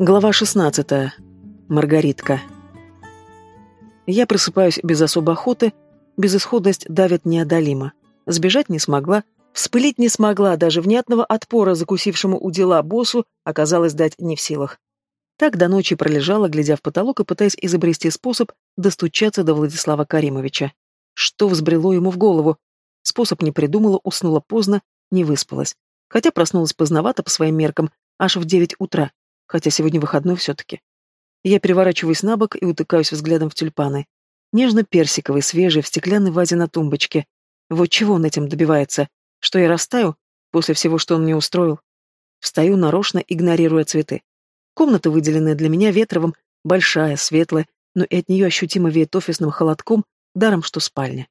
Глава 16. Маргаритка. Я просыпаюсь без особой охоты, безысходность давит неодолимо. Сбежать не смогла, вспылить не смогла, даже внятного отпора закусившему у дела боссу оказалось дать не в силах. Так до ночи пролежала, глядя в потолок и пытаясь изобрести способ достучаться до Владислава Каримовича. Что взбрело ему в голову? Способ не придумала, уснула поздно, не выспалась. Хотя проснулась поздновато по своим меркам, аж в девять утра хотя сегодня выходной все-таки. Я переворачиваюсь на бок и утыкаюсь взглядом в тюльпаны. Нежно-персиковый, свежий, в стеклянной вазе на тумбочке. Вот чего он этим добивается? Что я растаю? После всего, что он мне устроил? Встаю нарочно, игнорируя цветы. Комната, выделенная для меня ветровым, большая, светлая, но и от нее ощутимо веет офисным холодком, даром, что спальня.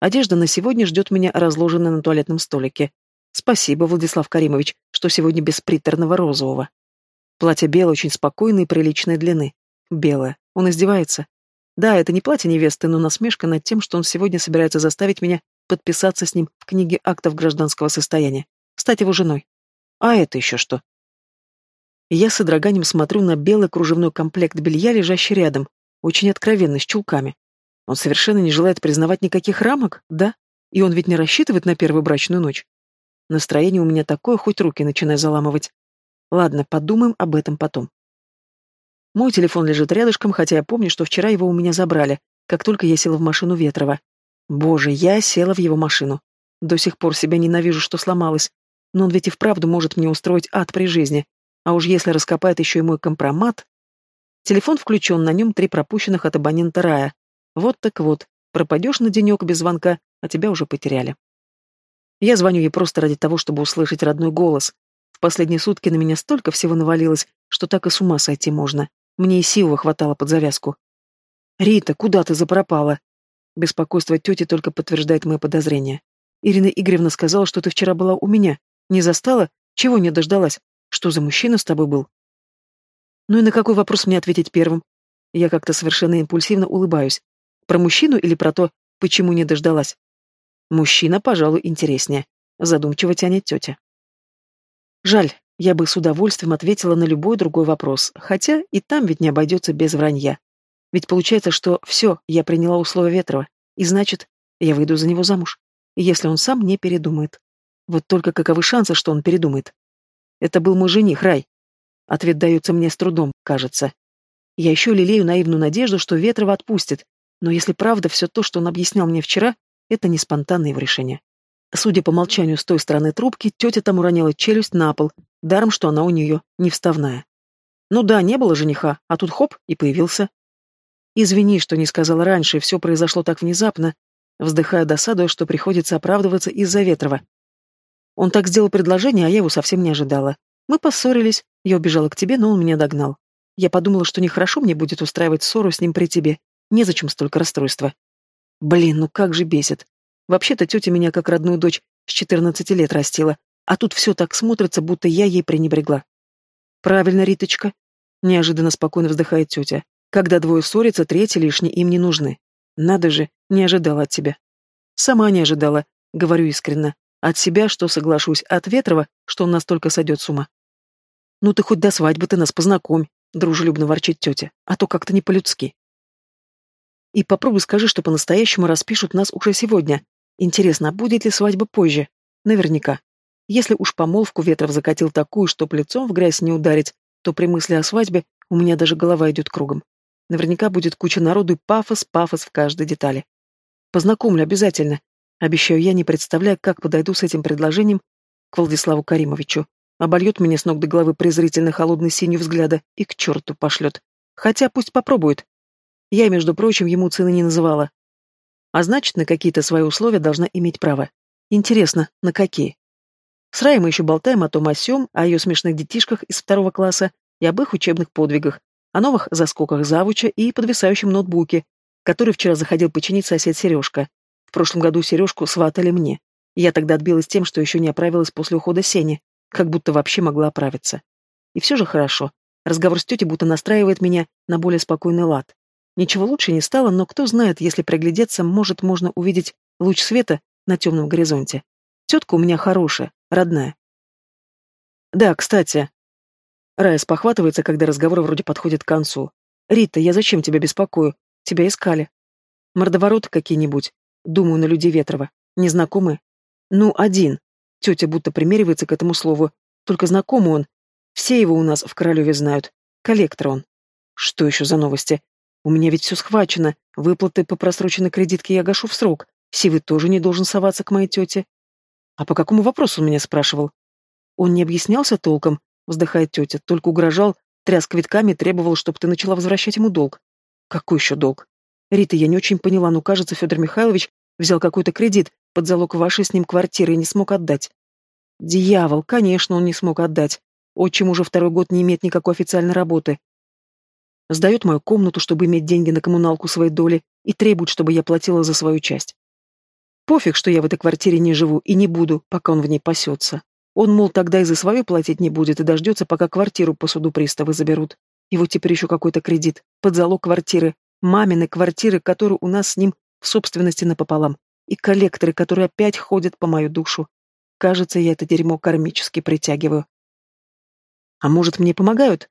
Одежда на сегодня ждет меня разложенная на туалетном столике. Спасибо, Владислав Каримович, что сегодня без приторного розового. Платье белое, очень спокойной и приличной длины. Белое. Он издевается. Да, это не платье невесты, но насмешка над тем, что он сегодня собирается заставить меня подписаться с ним в книге актов гражданского состояния, стать его женой. А это еще что? Я с содроганием смотрю на белый кружевной комплект белья, лежащий рядом, очень откровенный, с чулками. Он совершенно не желает признавать никаких рамок, да? И он ведь не рассчитывает на первую брачную ночь. Настроение у меня такое, хоть руки начинай заламывать. Ладно, подумаем об этом потом. Мой телефон лежит рядышком, хотя я помню, что вчера его у меня забрали, как только я села в машину Ветрова. Боже, я села в его машину. До сих пор себя ненавижу, что сломалась. Но он ведь и вправду может мне устроить ад при жизни. А уж если раскопает еще и мой компромат... Телефон включен, на нем три пропущенных от абонента Рая. Вот так вот, пропадешь на денек без звонка, а тебя уже потеряли. Я звоню ей просто ради того, чтобы услышать родной голос, в последние сутки на меня столько всего навалилось, что так и с ума сойти можно. Мне и силы хватало под завязку. «Рита, куда ты запропала?» Беспокойство тети только подтверждает мои подозрения. Ирина Игоревна сказала, что ты вчера была у меня. Не застала? Чего не дождалась? Что за мужчина с тобой был? Ну и на какой вопрос мне ответить первым? Я как-то совершенно импульсивно улыбаюсь. Про мужчину или про то, почему не дождалась? Мужчина, пожалуй, интереснее. Задумчиво тянет тетя. Жаль, я бы с удовольствием ответила на любой другой вопрос, хотя и там ведь не обойдется без вранья. Ведь получается, что все, я приняла условия Ветрова, и значит, я выйду за него замуж, если он сам не передумает. Вот только каковы шансы, что он передумает? Это был мой жених, Рай. Ответ дается мне с трудом, кажется. Я еще лелею наивную надежду, что Ветрова отпустит, но если правда все то, что он объяснял мне вчера, это не спонтанное его решение. Судя по молчанию с той стороны трубки, тетя там уронила челюсть на пол, даром, что она у нее не вставная. Ну да, не было жениха, а тут хоп, и появился. Извини, что не сказала раньше, все произошло так внезапно, вздыхая досадуя, что приходится оправдываться из-за Ветрова. Он так сделал предложение, а я его совсем не ожидала. Мы поссорились, я убежала к тебе, но он меня догнал. Я подумала, что нехорошо мне будет устраивать ссору с ним при тебе. Незачем столько расстройства. Блин, ну как же бесит. Вообще-то тетя меня как родную дочь с 14 лет растила, а тут все так смотрится, будто я ей пренебрегла. Правильно, Риточка. Неожиданно спокойно вздыхает тетя. Когда двое ссорятся, третий лишний им не нужны. Надо же, не ожидала от тебя. Сама не ожидала, говорю искренне. От себя, что соглашусь, от Ветрова, что он настолько сойдет с ума. Ну ты хоть до свадьбы ты нас познакомь, дружелюбно ворчит тетя, а то как-то не по-людски. И попробуй скажи, что по-настоящему распишут нас уже сегодня, Интересно, а будет ли свадьба позже? Наверняка. Если уж помолвку Ветров закатил такую, чтоб лицом в грязь не ударить, то при мысли о свадьбе у меня даже голова идет кругом. Наверняка будет куча народу и пафос, пафос в каждой детали. Познакомлю обязательно. Обещаю я, не представляя, как подойду с этим предложением к Владиславу Каримовичу. Обольет меня с ног до головы презрительно холодной синью взгляда и к черту пошлет. Хотя пусть попробует. Я, между прочим, ему цены не называла, а значит, на какие-то свои условия должна иметь право. Интересно, на какие? С Раей мы еще болтаем о том о сём, о ее смешных детишках из второго класса и об их учебных подвигах, о новых заскоках завуча и подвисающем ноутбуке, который вчера заходил починить сосед Сережка. В прошлом году Сережку сватали мне. Я тогда отбилась тем, что еще не оправилась после ухода Сени, как будто вообще могла оправиться. И все же хорошо. Разговор с тетей будто настраивает меня на более спокойный лад. Ничего лучше не стало, но кто знает, если приглядеться, может, можно увидеть луч света на темном горизонте. Тетка у меня хорошая, родная. Да, кстати. Рая спохватывается, когда разговор вроде подходит к концу. «Рита, я зачем тебя беспокою? Тебя искали. Мордовороты какие-нибудь. Думаю, на людей Ветрова. Незнакомые. Ну, один. Тетя будто примеривается к этому слову. Только знакомый он. Все его у нас в Королеве знают. Коллектор он. Что еще за новости? У меня ведь все схвачено. Выплаты по просроченной кредитке я гашу в срок. Сивы тоже не должен соваться к моей тете. А по какому вопросу меня спрашивал? Он не объяснялся толком, вздыхает тетя, только угрожал, тряс квитками, требовал, чтобы ты начала возвращать ему долг. Какой еще долг? Рита, я не очень поняла, но, кажется, Федор Михайлович взял какой-то кредит под залог вашей с ним квартиры и не смог отдать. Дьявол, конечно, он не смог отдать. Отчим уже второй год не имеет никакой официальной работы. Сдает мою комнату, чтобы иметь деньги на коммуналку своей доли, и требует, чтобы я платила за свою часть. Пофиг, что я в этой квартире не живу и не буду, пока он в ней пасется. Он, мол, тогда и за свое платить не будет и дождется, пока квартиру по суду приставы заберут. И вот теперь еще какой-то кредит, под залог квартиры, мамины квартиры, которую у нас с ним в собственности напополам, и коллекторы, которые опять ходят по мою душу. Кажется, я это дерьмо кармически притягиваю. А может, мне помогают?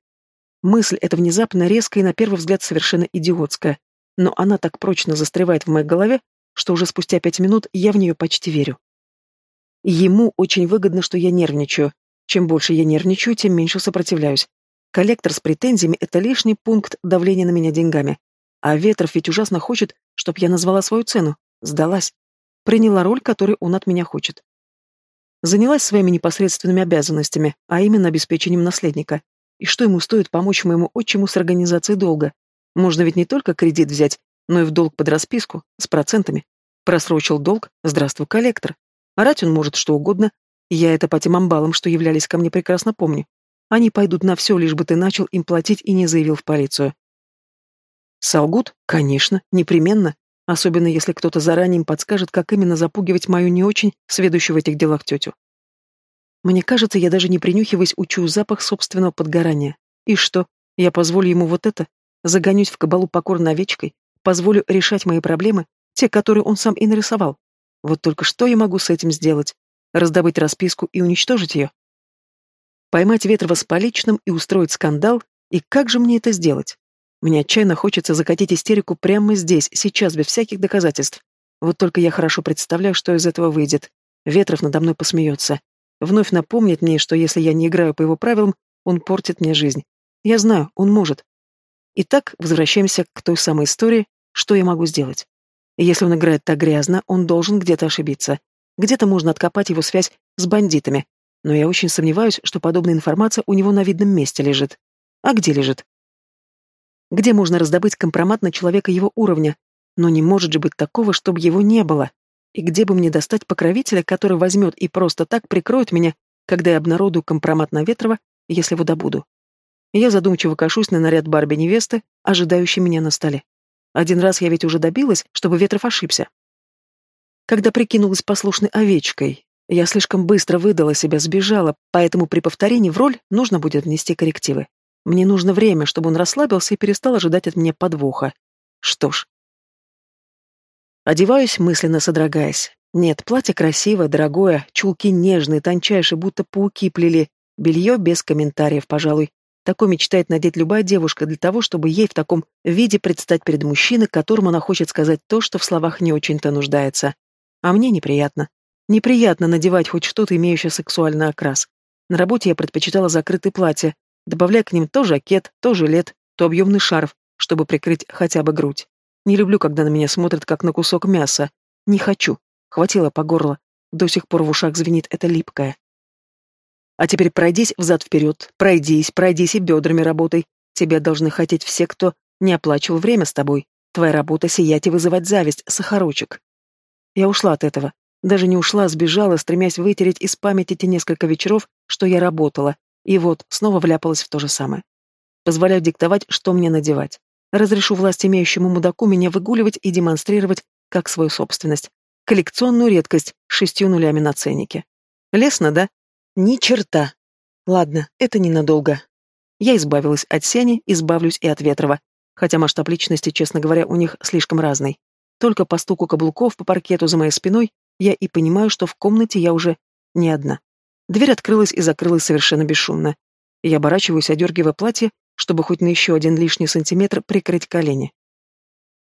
Мысль эта внезапно резкая и на первый взгляд совершенно идиотская, но она так прочно застревает в моей голове, что уже спустя пять минут я в нее почти верю. Ему очень выгодно, что я нервничаю. Чем больше я нервничаю, тем меньше сопротивляюсь. Коллектор с претензиями — это лишний пункт давления на меня деньгами. А Ветров ведь ужасно хочет, чтобы я назвала свою цену. Сдалась. Приняла роль, которую он от меня хочет занялась своими непосредственными обязанностями, а именно обеспечением наследника. И что ему стоит помочь моему отчиму с организацией долга? Можно ведь не только кредит взять, но и в долг под расписку, с процентами. Просрочил долг, здравствуй, коллектор. Орать он может что угодно. Я это по тем амбалам, что являлись ко мне, прекрасно помню. Они пойдут на все, лишь бы ты начал им платить и не заявил в полицию. Солгут? Конечно, непременно. Особенно если кто-то заранее им подскажет, как именно запугивать мою не очень сведущую в этих делах тетю. Мне кажется, я даже не принюхиваясь учу запах собственного подгорания. И что, я позволю ему вот это? Загонюсь в кабалу покорно овечкой? Позволю решать мои проблемы? Те, которые он сам и нарисовал? Вот только что я могу с этим сделать? Раздобыть расписку и уничтожить ее? Поймать Ветрова с поличным и устроить скандал? И как же мне это сделать? Мне отчаянно хочется закатить истерику прямо здесь, сейчас, без всяких доказательств. Вот только я хорошо представляю, что из этого выйдет. Ветров надо мной посмеется. Вновь напомнит мне, что если я не играю по его правилам, он портит мне жизнь. Я знаю, он может. Итак, возвращаемся к той самой истории, что я могу сделать. Если он играет так грязно, он должен где-то ошибиться. Где-то можно откопать его связь с бандитами. Но я очень сомневаюсь, что подобная информация у него на видном месте лежит. А где лежит? Где можно раздобыть компромат на человека его уровня? Но не может же быть такого, чтобы его не было. И где бы мне достать покровителя, который возьмет и просто так прикроет меня, когда я обнародую компромат на Ветрова, если его добуду? Я задумчиво кашусь на наряд Барби-невесты, ожидающий меня на столе. Один раз я ведь уже добилась, чтобы Ветров ошибся. Когда прикинулась послушной овечкой, я слишком быстро выдала себя, сбежала, поэтому при повторении в роль нужно будет внести коррективы. Мне нужно время, чтобы он расслабился и перестал ожидать от меня подвоха. Что ж. Одеваюсь, мысленно содрогаясь. Нет, платье красивое, дорогое, чулки нежные, тончайшие, будто пауки плели. Белье без комментариев, пожалуй. Такое мечтает надеть любая девушка для того, чтобы ей в таком виде предстать перед мужчиной, которому она хочет сказать то, что в словах не очень-то нуждается. А мне неприятно. Неприятно надевать хоть что-то, имеющее сексуальный окрас. На работе я предпочитала закрытые платья, добавляя к ним то жакет, то жилет, то объемный шарф, чтобы прикрыть хотя бы грудь. Не люблю, когда на меня смотрят, как на кусок мяса. Не хочу. Хватило по горло. До сих пор в ушах звенит это липкое. А теперь пройдись взад-вперед, пройдись, пройдись и бедрами работай. Тебя должны хотеть все, кто не оплачивал время с тобой. Твоя работа — сиять и вызывать зависть, сахарочек. Я ушла от этого. Даже не ушла, сбежала, стремясь вытереть из памяти те несколько вечеров, что я работала, и вот, снова вляпалась в то же самое. Позволяю диктовать, что мне надевать. Разрешу власть имеющему мудаку меня выгуливать и демонстрировать как свою собственность. Коллекционную редкость с шестью нулями на ценнике. Лесно, да? Ни черта. Ладно, это ненадолго. Я избавилась от Сени, избавлюсь и от Ветрова. Хотя масштаб личности, честно говоря, у них слишком разный. Только по стуку каблуков по паркету за моей спиной я и понимаю, что в комнате я уже не одна. Дверь открылась и закрылась совершенно бесшумно. Я оборачиваюсь, одергивая платье, чтобы хоть на еще один лишний сантиметр прикрыть колени.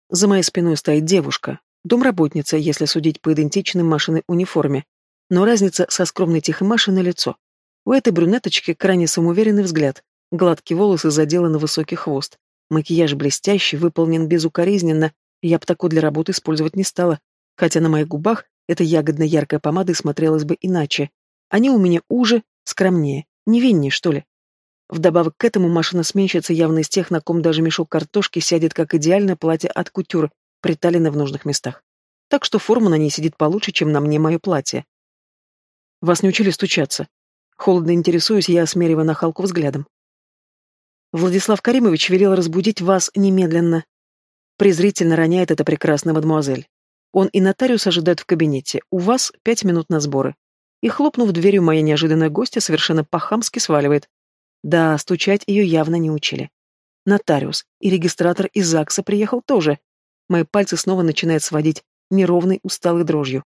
За моей спиной стоит девушка, домработница, если судить по идентичной Машиной униформе, но разница со скромной тихой на лицо. У этой брюнеточки крайне самоуверенный взгляд, гладкие волосы заделаны высокий хвост, макияж блестящий, выполнен безукоризненно, я бы такой для работы использовать не стала, хотя на моих губах эта ягодно-яркая помада смотрелась бы иначе. Они у меня уже, скромнее, невиннее, что ли. Вдобавок к этому машина-сменщица явно из тех, на ком даже мешок картошки сядет как идеальное платье от кутюр, приталенное в нужных местах. Так что форма на ней сидит получше, чем на мне мое платье. Вас не учили стучаться. Холодно интересуюсь я, осмеривая нахалку взглядом. Владислав Каримович велел разбудить вас немедленно. Презрительно роняет эта прекрасная мадемуазель. Он и нотариус ожидают в кабинете. У вас пять минут на сборы. И, хлопнув дверью, моя неожиданная гостья совершенно по-хамски сваливает. Да, стучать ее явно не учили. Нотариус и регистратор из ЗАГСа приехал тоже. Мои пальцы снова начинают сводить неровной усталой дрожью.